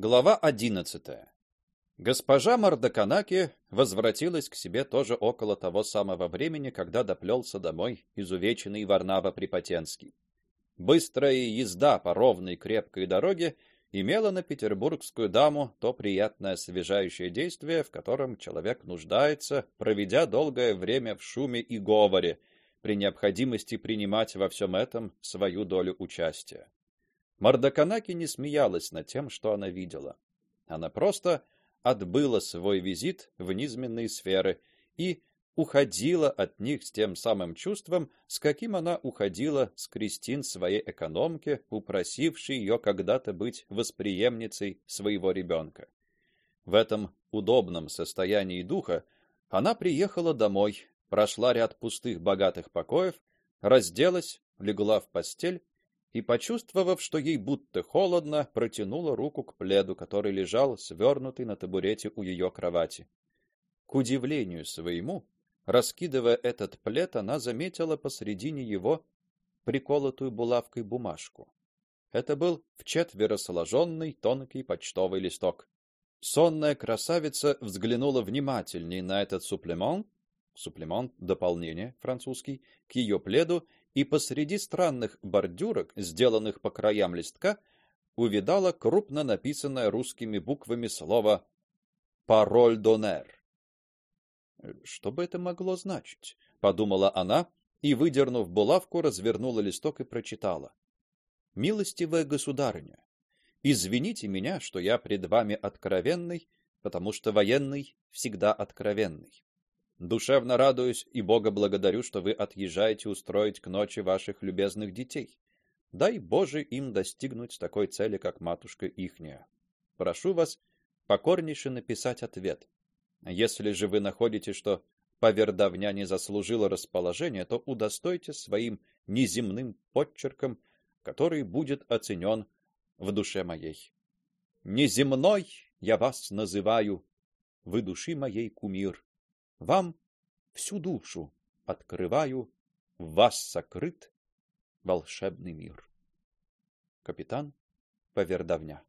Глава одиннадцатая. Госпожа Мардаканаки возвратилась к себе тоже около того самого времени, когда доплелся домой изувеченный Варнава Припотенский. Быстрая езда по ровной крепкой дороге имела на петербургскую даму то приятное освежающее действие, в котором человек нуждается, проведя долгое время в шуме и говоре, при необходимости принимать во всем этом свою долю участия. Мардаканаки не смеялась над тем, что она видела. Она просто отбыла свой визит в низменные сферы и уходила от них с тем самым чувством, с каким она уходила с Кристин своей экономки, упросившей ее когда-то быть восприемницей своего ребенка. В этом удобном состоянии духа она приехала домой, прошла ряд пустых богатых покоев, разделась, легла в постель и, почувствовав, что ей будто холодно, протянула руку к пледу, который лежал свернутый на табурете у ее кровати. К удивлению своему, раскидывая этот плед, она заметила посредине его приколотую булавкой бумажку. Это был вчетверо сложенный тонкий почтовый листок. Сонная красавица взглянула внимательнее на этот суплемент, суплемент дополнение французский, к ее пледу и посреди странных бордюрок, сделанных по краям листка, увидала крупно написанное русскими буквами слово «Пароль донер». Что бы это могло значить? подумала она и, выдернув булавку, развернула листок и прочитала: Милостивая государыня, извините меня, что я пред вами откровенный, потому что военный всегда откровенный. Душевно радуюсь и Бога благодарю, что вы отъезжаете устроить к ночи ваших любезных детей. Дай Боже им достигнуть такой цели, как матушка ихняя. Прошу вас покорнейше написать ответ. Если же вы находите, что повердовня не заслужила расположения, то удостойте своим неземным подчерком, который будет оценен в душе моей. Неземной я вас называю, вы души моей кумир. Вам всю душу открываю, в вас сокрыт волшебный мир. Капитан Повердовня.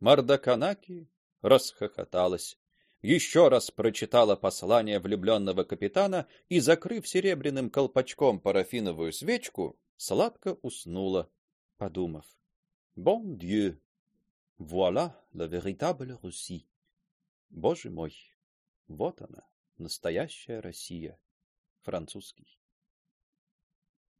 Мардаканаки расхохоталась, еще раз прочитала послание влюбленного капитана и, закрыв серебряным колпачком парафиновую свечку, сладко уснула, подумав: "Bon Dieu, voilà la véritable Russie". Боже мой, вот она, Настоящая Россия. Французский.